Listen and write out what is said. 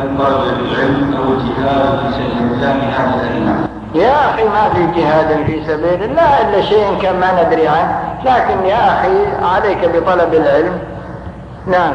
هل طلب العلم أو الجهاد في سبيل الله من هذه الأئمة؟ يا أخي ما في جهاد في سبيل الله إلا شيء كان ما ندري عنه. لكن يا أخي عليك بطلب العلم. نعم.